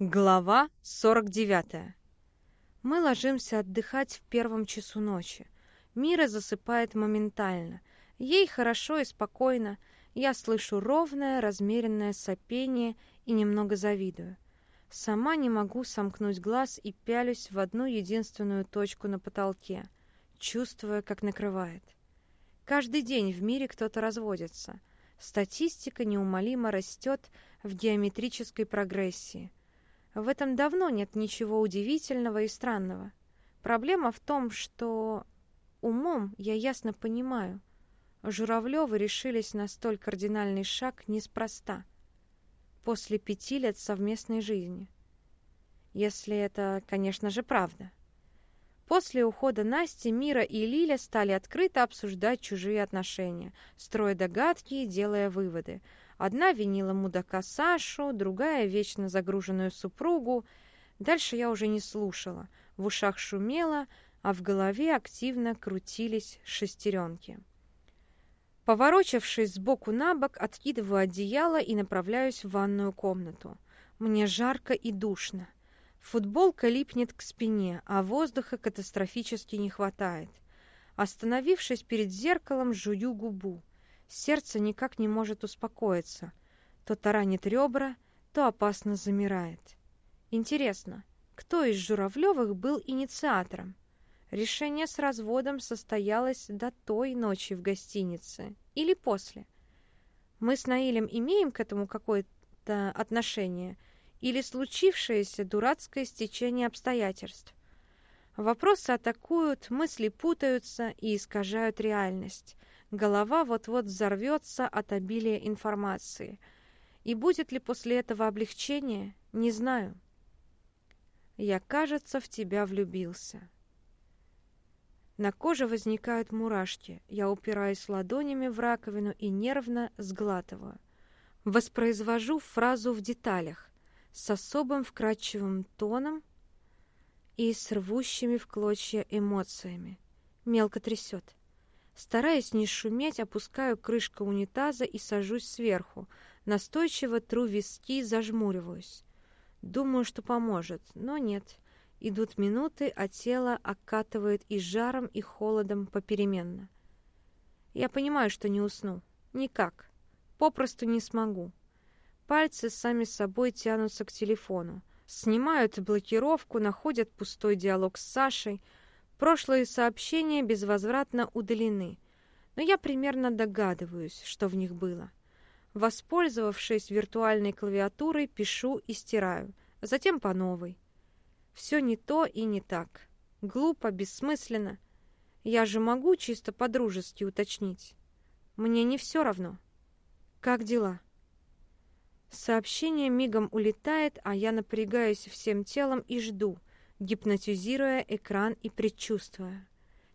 Глава 49. Мы ложимся отдыхать в первом часу ночи. Мира засыпает моментально. Ей хорошо и спокойно. Я слышу ровное, размеренное сопение и немного завидую. Сама не могу сомкнуть глаз и пялюсь в одну единственную точку на потолке, чувствуя, как накрывает. Каждый день в мире кто-то разводится. Статистика неумолимо растет в геометрической прогрессии. В этом давно нет ничего удивительного и странного. Проблема в том, что умом я ясно понимаю, Журавлевы решились на столь кардинальный шаг неспроста. После пяти лет совместной жизни. Если это, конечно же, правда. После ухода Насти Мира и Лиля стали открыто обсуждать чужие отношения, строя догадки и делая выводы – Одна винила мудака Сашу, другая — вечно загруженную супругу. Дальше я уже не слушала. В ушах шумело, а в голове активно крутились шестеренки. Поворочившись сбоку на бок, откидываю одеяло и направляюсь в ванную комнату. Мне жарко и душно. Футболка липнет к спине, а воздуха катастрофически не хватает. Остановившись перед зеркалом, жую губу. Сердце никак не может успокоиться. То таранит ребра, то опасно замирает. Интересно, кто из Журавлевых был инициатором? Решение с разводом состоялось до той ночи в гостинице или после? Мы с Наилем имеем к этому какое-то отношение или случившееся дурацкое стечение обстоятельств? Вопросы атакуют, мысли путаются и искажают реальность. Голова вот-вот взорвется от обилия информации. И будет ли после этого облегчение, не знаю. Я, кажется, в тебя влюбился. На коже возникают мурашки. Я упираюсь ладонями в раковину и нервно сглатываю. Воспроизвожу фразу в деталях, с особым вкрадчивым тоном и с рвущими в клочья эмоциями. Мелко трясет. Стараясь не шуметь, опускаю крышку унитаза и сажусь сверху. Настойчиво тру виски, зажмуриваюсь. Думаю, что поможет, но нет. Идут минуты, а тело окатывает и жаром, и холодом попеременно. Я понимаю, что не усну. Никак. Попросту не смогу. Пальцы сами собой тянутся к телефону. Снимают блокировку, находят пустой диалог с Сашей — Прошлые сообщения безвозвратно удалены, но я примерно догадываюсь, что в них было. Воспользовавшись виртуальной клавиатурой, пишу и стираю, затем по новой. Все не то и не так. Глупо, бессмысленно. Я же могу чисто по-дружески уточнить. Мне не все равно. Как дела? Сообщение мигом улетает, а я напрягаюсь всем телом и жду — гипнотизируя экран и предчувствуя.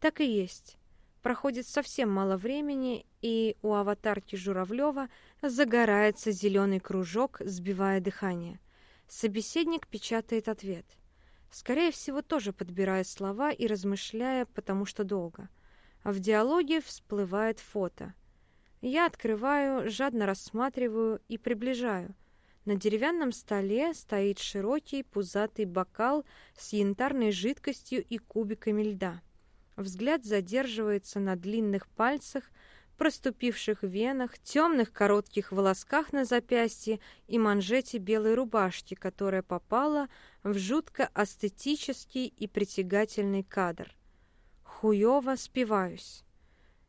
Так и есть. Проходит совсем мало времени, и у аватарки Журавлева загорается зеленый кружок, сбивая дыхание. Собеседник печатает ответ. Скорее всего, тоже подбирая слова и размышляя, потому что долго. А в диалоге всплывает фото. Я открываю, жадно рассматриваю и приближаю — на деревянном столе стоит широкий пузатый бокал с янтарной жидкостью и кубиками льда. Взгляд задерживается на длинных пальцах, проступивших венах, темных коротких волосках на запястье и манжете белой рубашки, которая попала в жутко эстетический и притягательный кадр. Хуёво спиваюсь.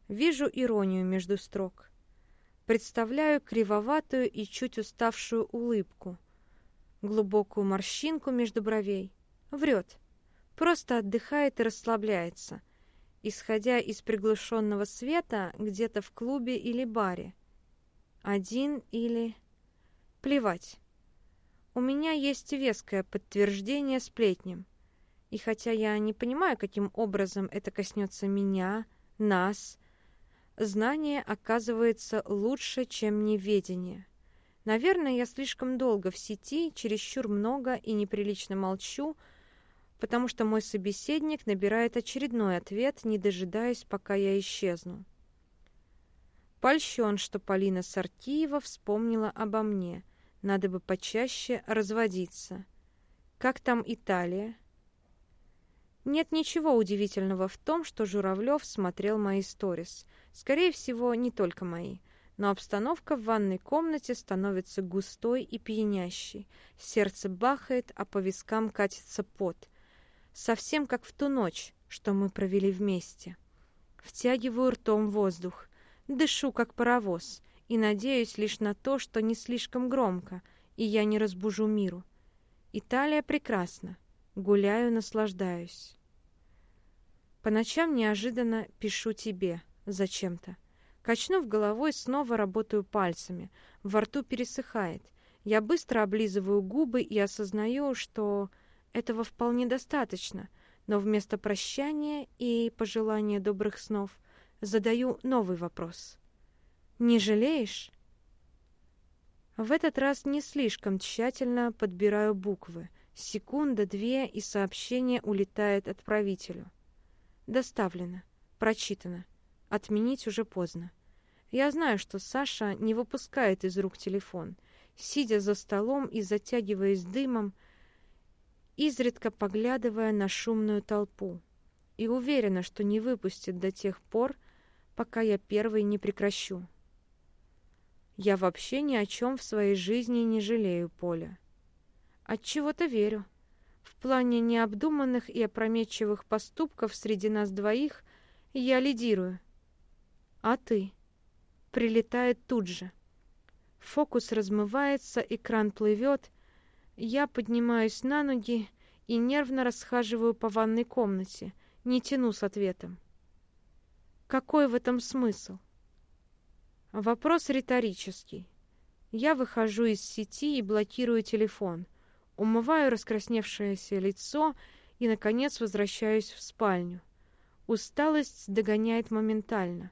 Вижу иронию между строк. Представляю кривоватую и чуть уставшую улыбку, глубокую морщинку между бровей. Врет. Просто отдыхает и расслабляется, исходя из приглушенного света где-то в клубе или баре. Один или... Плевать. У меня есть веское подтверждение сплетням. И хотя я не понимаю, каким образом это коснется меня, нас, Знание оказывается лучше, чем неведение. Наверное, я слишком долго в сети, чересчур много и неприлично молчу, потому что мой собеседник набирает очередной ответ, не дожидаясь, пока я исчезну. Польщен, что Полина Сартиева вспомнила обо мне. Надо бы почаще разводиться. Как там Италия? Нет ничего удивительного в том, что Журавлев смотрел мои сторис. Скорее всего, не только мои. Но обстановка в ванной комнате становится густой и пьянящей. Сердце бахает, а по вискам катится пот. Совсем как в ту ночь, что мы провели вместе. Втягиваю ртом воздух, дышу как паровоз и надеюсь лишь на то, что не слишком громко, и я не разбужу миру. Италия прекрасна. Гуляю, наслаждаюсь. По ночам неожиданно пишу тебе зачем-то. Качнув головой, снова работаю пальцами. Во рту пересыхает. Я быстро облизываю губы и осознаю, что этого вполне достаточно, но вместо прощания и пожелания добрых снов задаю новый вопрос. «Не жалеешь?» В этот раз не слишком тщательно подбираю буквы. Секунда, две, и сообщение улетает отправителю. Доставлено. Прочитано. Отменить уже поздно. Я знаю, что Саша не выпускает из рук телефон. Сидя за столом и затягиваясь дымом, изредка поглядывая на шумную толпу. И уверена, что не выпустит до тех пор, пока я первый не прекращу. Я вообще ни о чем в своей жизни не жалею, Поля. От чего-то верю. В плане необдуманных и опрометчивых поступков среди нас двоих я лидирую. А ты? Прилетает тут же. Фокус размывается, экран плывет. Я поднимаюсь на ноги и нервно расхаживаю по ванной комнате, не тяну с ответом. Какой в этом смысл? Вопрос риторический. Я выхожу из сети и блокирую телефон, умываю раскрасневшееся лицо и, наконец, возвращаюсь в спальню. Усталость догоняет моментально.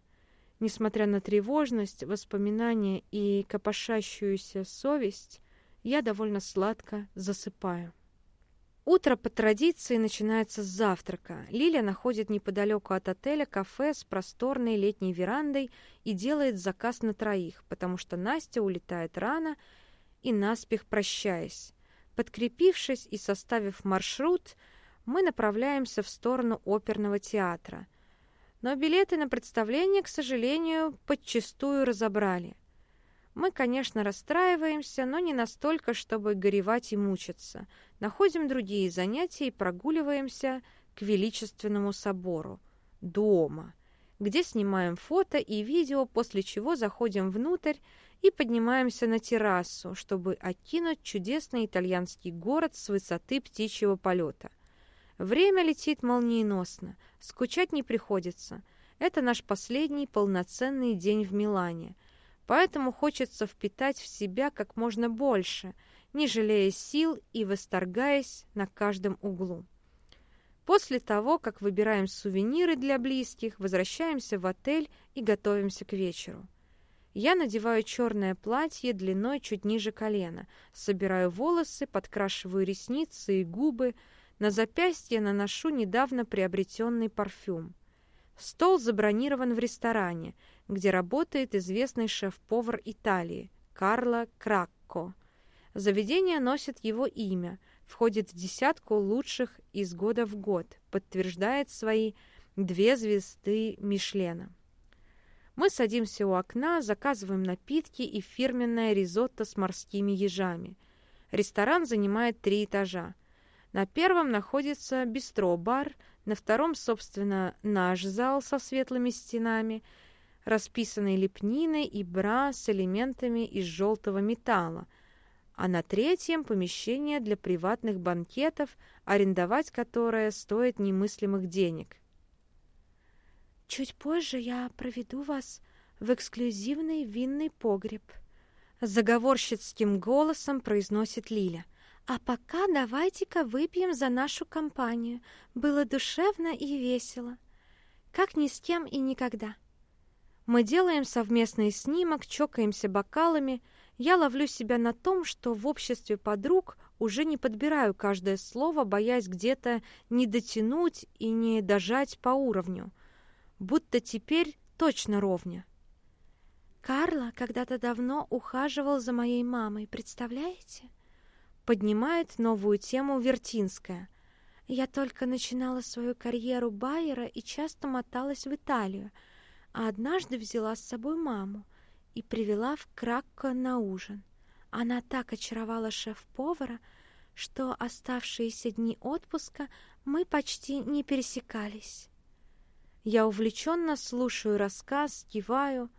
Несмотря на тревожность, воспоминания и копошащуюся совесть, я довольно сладко засыпаю. Утро по традиции начинается с завтрака. Лиля находит неподалеку от отеля кафе с просторной летней верандой и делает заказ на троих, потому что Настя улетает рано и наспех прощаясь. Подкрепившись и составив маршрут, мы направляемся в сторону оперного театра. Но билеты на представление, к сожалению, подчистую разобрали. Мы, конечно, расстраиваемся, но не настолько, чтобы горевать и мучиться. Находим другие занятия и прогуливаемся к величественному собору, дома, где снимаем фото и видео, после чего заходим внутрь и поднимаемся на террасу, чтобы окинуть чудесный итальянский город с высоты птичьего полета. Время летит молниеносно, скучать не приходится. Это наш последний полноценный день в Милане – Поэтому хочется впитать в себя как можно больше, не жалея сил и восторгаясь на каждом углу. После того, как выбираем сувениры для близких, возвращаемся в отель и готовимся к вечеру. Я надеваю черное платье длиной чуть ниже колена, собираю волосы, подкрашиваю ресницы и губы, на запястье наношу недавно приобретенный парфюм. Стол забронирован в ресторане, где работает известный шеф-повар Италии Карло Кракко. Заведение носит его имя, входит в десятку лучших из года в год, подтверждает свои две звезды Мишлена. Мы садимся у окна, заказываем напитки и фирменное ризотто с морскими ежами. Ресторан занимает три этажа. На первом находится бистро-бар, на втором, собственно, наш зал со светлыми стенами – расписанной лепниной и бра с элементами из желтого металла, а на третьем – помещение для приватных банкетов, арендовать которое стоит немыслимых денег. «Чуть позже я проведу вас в эксклюзивный винный погреб», — заговорщицким голосом произносит Лиля. «А пока давайте-ка выпьем за нашу компанию. Было душевно и весело. Как ни с кем и никогда». Мы делаем совместный снимок, чокаемся бокалами. Я ловлю себя на том, что в обществе подруг уже не подбираю каждое слово, боясь где-то не дотянуть и не дожать по уровню. Будто теперь точно ровня. Карла когда-то давно ухаживал за моей мамой, представляете? Поднимает новую тему Вертинская. Я только начинала свою карьеру байера и часто моталась в Италию, а однажды взяла с собой маму и привела в Кракко на ужин. Она так очаровала шеф-повара, что оставшиеся дни отпуска мы почти не пересекались. Я увлеченно слушаю рассказ, киваю.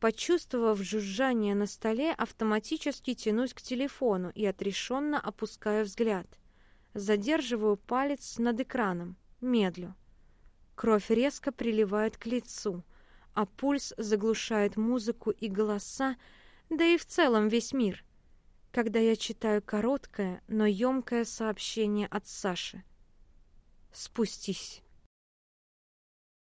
Почувствовав жужжание на столе, автоматически тянусь к телефону и отрешенно опускаю взгляд. Задерживаю палец над экраном, медлю. Кровь резко приливает к лицу, а пульс заглушает музыку и голоса, да и в целом весь мир, когда я читаю короткое, но емкое сообщение от Саши. «Спустись».